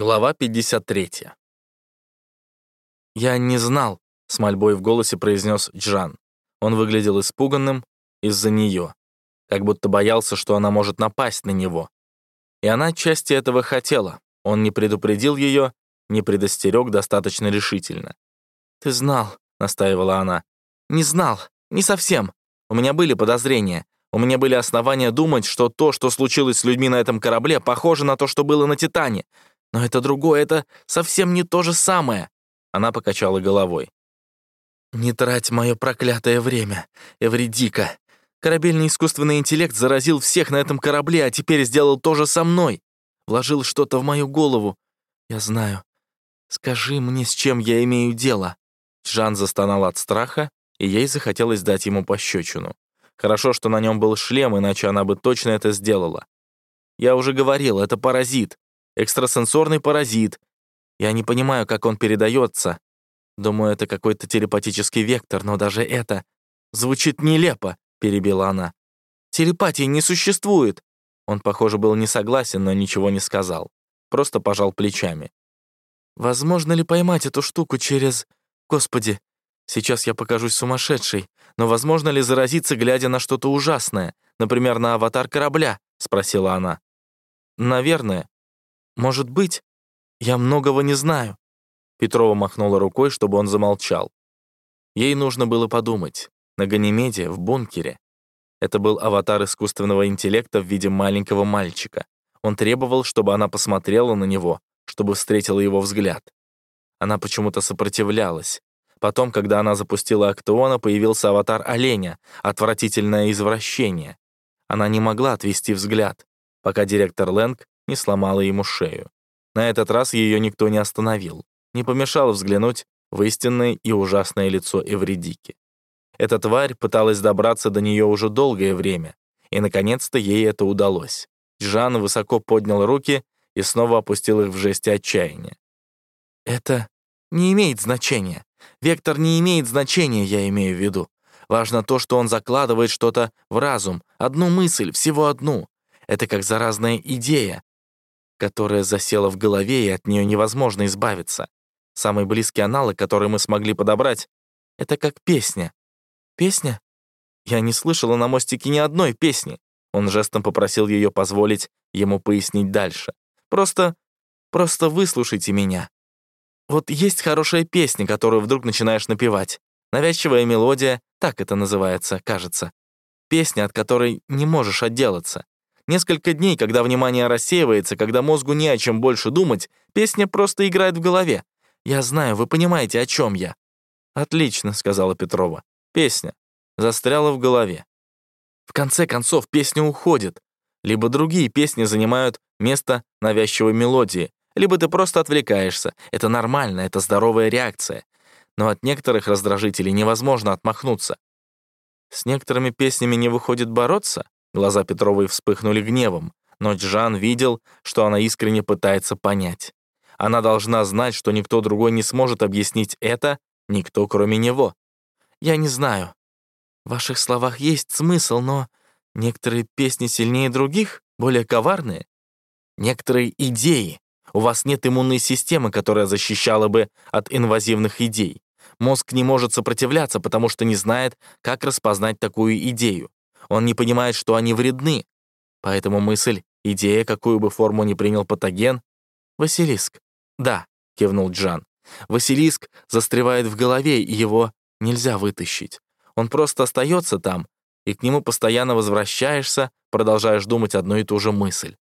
Глава 53. «Я не знал», — с мольбой в голосе произнес Джан. Он выглядел испуганным из-за нее, как будто боялся, что она может напасть на него. И она отчасти этого хотела. Он не предупредил ее, не предостерег достаточно решительно. «Ты знал», — настаивала она. «Не знал, не совсем. У меня были подозрения. У меня были основания думать, что то, что случилось с людьми на этом корабле, похоже на то, что было на Титане. Но это другое, это совсем не то же самое. Она покачала головой. «Не трать мое проклятое время, Эвредика. Корабельный искусственный интеллект заразил всех на этом корабле, а теперь сделал то же со мной. Вложил что-то в мою голову. Я знаю. Скажи мне, с чем я имею дело?» Жан застонал от страха, и ей захотелось дать ему пощечину. Хорошо, что на нем был шлем, иначе она бы точно это сделала. «Я уже говорил, это паразит экстрасенсорный паразит. Я не понимаю, как он передается. Думаю, это какой-то телепатический вектор, но даже это звучит нелепо», — перебила она. «Телепатии не существует». Он, похоже, был не согласен, но ничего не сказал. Просто пожал плечами. «Возможно ли поймать эту штуку через... Господи, сейчас я покажусь сумасшедшей, но возможно ли заразиться, глядя на что-то ужасное, например, на аватар корабля?» — спросила она. «Наверное», может быть, я многого не знаю». Петрова махнула рукой, чтобы он замолчал. Ей нужно было подумать. На Ганимеде, в бункере. Это был аватар искусственного интеллекта в виде маленького мальчика. Он требовал, чтобы она посмотрела на него, чтобы встретила его взгляд. Она почему-то сопротивлялась. Потом, когда она запустила Актеона, появился аватар оленя, отвратительное извращение. Она не могла отвести взгляд, пока директор Лэнг не сломала ему шею. На этот раз ее никто не остановил, не помешал взглянуть в истинное и ужасное лицо Эвредики. Эта тварь пыталась добраться до нее уже долгое время, и, наконец-то, ей это удалось. Жан высоко поднял руки и снова опустил их в жесте отчаяния. «Это не имеет значения. Вектор не имеет значения, я имею в виду. Важно то, что он закладывает что-то в разум, одну мысль, всего одну. Это как заразная идея, которая засела в голове, и от нее невозможно избавиться. Самый близкий аналог, который мы смогли подобрать, это как песня. Песня? Я не слышала на мостике ни одной песни. Он жестом попросил ее позволить ему пояснить дальше. Просто, просто выслушайте меня. Вот есть хорошая песня, которую вдруг начинаешь напевать. Навязчивая мелодия, так это называется, кажется. Песня, от которой не можешь отделаться. Несколько дней, когда внимание рассеивается, когда мозгу не о чем больше думать, песня просто играет в голове. Я знаю, вы понимаете, о чем я. «Отлично», — сказала Петрова. «Песня. Застряла в голове». В конце концов, песня уходит. Либо другие песни занимают место навязчивой мелодии, либо ты просто отвлекаешься. Это нормально, это здоровая реакция. Но от некоторых раздражителей невозможно отмахнуться. С некоторыми песнями не выходит бороться? Глаза Петровой вспыхнули гневом, но Джан видел, что она искренне пытается понять. Она должна знать, что никто другой не сможет объяснить это, никто кроме него. «Я не знаю. В ваших словах есть смысл, но некоторые песни сильнее других, более коварные. Некоторые идеи. У вас нет иммунной системы, которая защищала бы от инвазивных идей. Мозг не может сопротивляться, потому что не знает, как распознать такую идею. Он не понимает, что они вредны. Поэтому мысль, идея, какую бы форму ни принял патоген... «Василиск». «Да», — кивнул Джан. «Василиск застревает в голове, и его нельзя вытащить. Он просто остается там, и к нему постоянно возвращаешься, продолжаешь думать одну и ту же мысль».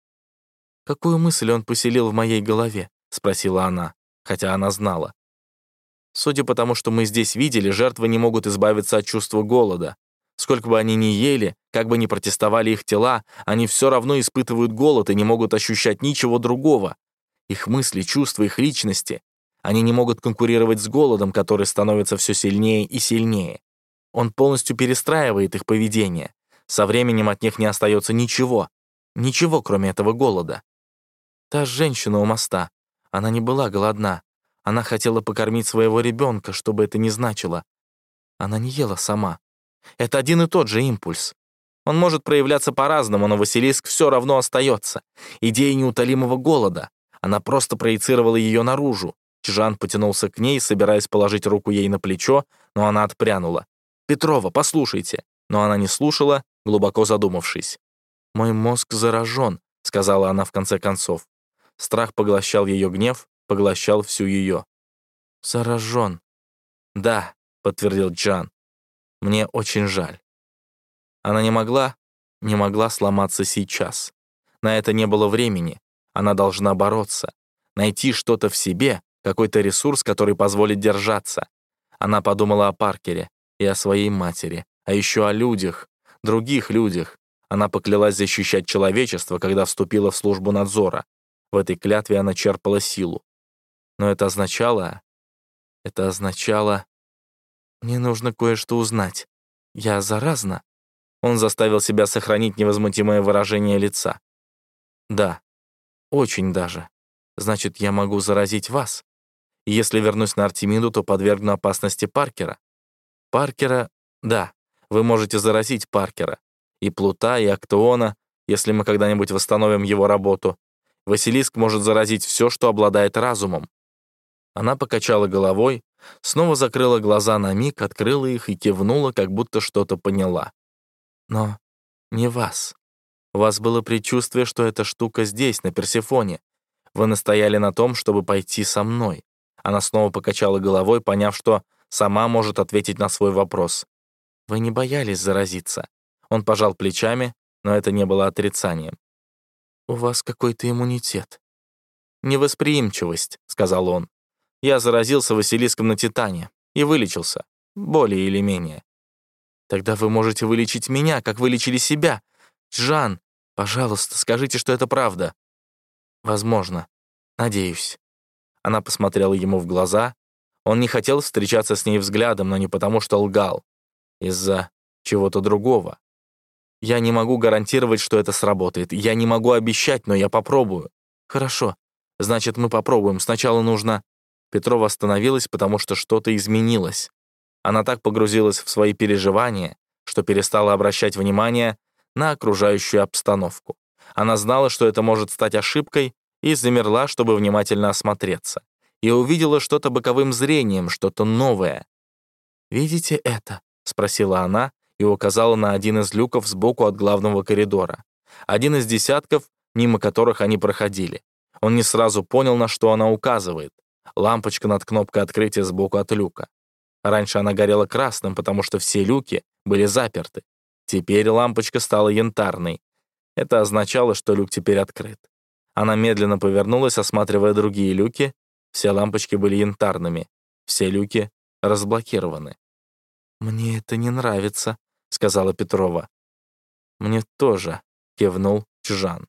«Какую мысль он поселил в моей голове?» — спросила она, хотя она знала. Судя по тому, что мы здесь видели, жертвы не могут избавиться от чувства голода. Сколько бы они ни ели, как бы ни протестовали их тела, они все равно испытывают голод и не могут ощущать ничего другого. Их мысли, чувства, их личности. Они не могут конкурировать с голодом, который становится все сильнее и сильнее. Он полностью перестраивает их поведение. Со временем от них не остается ничего. Ничего, кроме этого голода. Та женщина у моста. Она не была голодна. Она хотела покормить своего ребенка, что бы это ни значило. Она не ела сама. Это один и тот же импульс. Он может проявляться по-разному, но Василиск все равно остается. Идея неутолимого голода. Она просто проецировала ее наружу. Чжан потянулся к ней, собираясь положить руку ей на плечо, но она отпрянула. «Петрова, послушайте!» Но она не слушала, глубоко задумавшись. «Мой мозг заражен», — сказала она в конце концов. Страх поглощал ее гнев, поглощал всю ее. «Заражен». «Да», — подтвердил Джан. «Мне очень жаль». Она не могла, не могла сломаться сейчас. На это не было времени. Она должна бороться, найти что-то в себе, какой-то ресурс, который позволит держаться. Она подумала о Паркере и о своей матери, а еще о людях, других людях. Она поклялась защищать человечество, когда вступила в службу надзора. В этой клятве она черпала силу. Но это означало... Это означало... Мне нужно кое-что узнать. Я заразна? Он заставил себя сохранить невозмутимое выражение лица. Да, очень даже. Значит, я могу заразить вас. Если вернусь на Артемиду, то подвергну опасности Паркера. Паркера, да, вы можете заразить Паркера. И Плута, и Актуона, если мы когда-нибудь восстановим его работу. Василиск может заразить все, что обладает разумом. Она покачала головой, снова закрыла глаза на миг, открыла их и кивнула, как будто что-то поняла. Но не вас. У вас было предчувствие, что эта штука здесь, на Персефоне. Вы настояли на том, чтобы пойти со мной. Она снова покачала головой, поняв, что сама может ответить на свой вопрос. Вы не боялись заразиться. Он пожал плечами, но это не было отрицанием. «У вас какой-то иммунитет». «Невосприимчивость», — сказал он. «Я заразился Василиском на Титане и вылечился, более или менее». «Тогда вы можете вылечить меня, как вылечили себя. Жан, Пожалуйста, скажите, что это правда». «Возможно. Надеюсь». Она посмотрела ему в глаза. Он не хотел встречаться с ней взглядом, но не потому, что лгал. Из-за чего-то другого. «Я не могу гарантировать, что это сработает. Я не могу обещать, но я попробую». «Хорошо. Значит, мы попробуем. Сначала нужно...» Петрова остановилась, потому что что-то изменилось. Она так погрузилась в свои переживания, что перестала обращать внимание на окружающую обстановку. Она знала, что это может стать ошибкой, и замерла, чтобы внимательно осмотреться. И увидела что-то боковым зрением, что-то новое. «Видите это?» — спросила она и указала на один из люков сбоку от главного коридора. Один из десятков, мимо которых они проходили. Он не сразу понял, на что она указывает. Лампочка над кнопкой открытия сбоку от люка. Раньше она горела красным, потому что все люки были заперты. Теперь лампочка стала янтарной. Это означало, что люк теперь открыт. Она медленно повернулась, осматривая другие люки. Все лампочки были янтарными. Все люки разблокированы. «Мне это не нравится», — сказала Петрова. «Мне тоже», — кивнул Чжан.